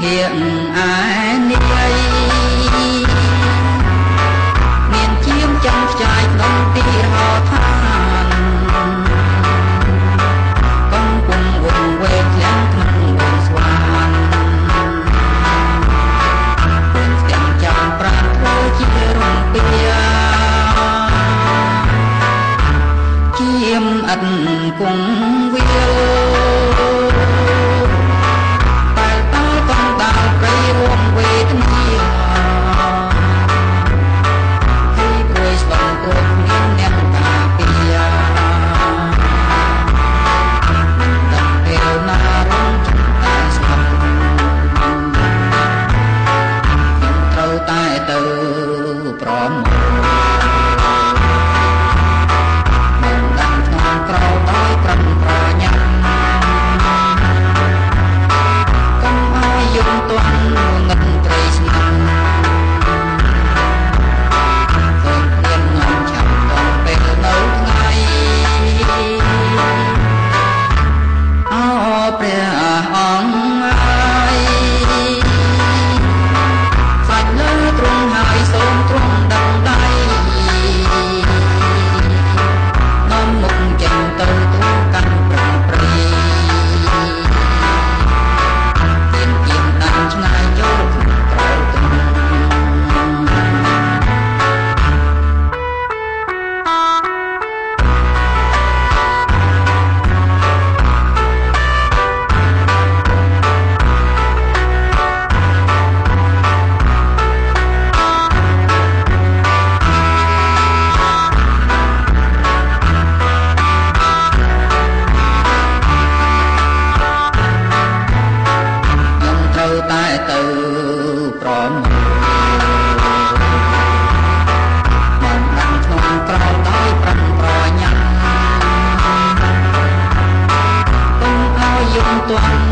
ភាកអែនីមានជាមចាំខ្ចាយក្នុងទីរហោឋានកំពុងវងវែងខ្លាំងក្នុងស្វានស្ទាំងចាំប្រាថ្នាជារំពីជាមអត់គង់វាល Tuhan